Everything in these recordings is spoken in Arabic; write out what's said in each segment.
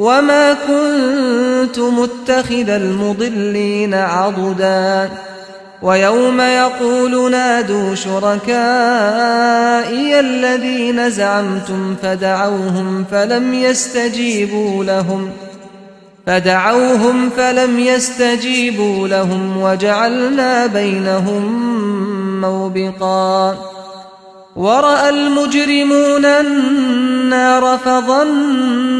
وما كنت متخذ المضلين عضداً ويوم يقول نادوا شركائي الذين زعمتم فدعوهم فلم يستجيبوا لهم فدعوهم فلم يستجيبوا لهم وجعلنا بينهم موبقا ورأى المجرمون النار فظنوا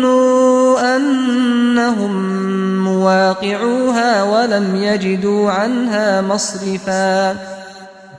أنهم مواقعوها ولم يجدوا عنها مصرفا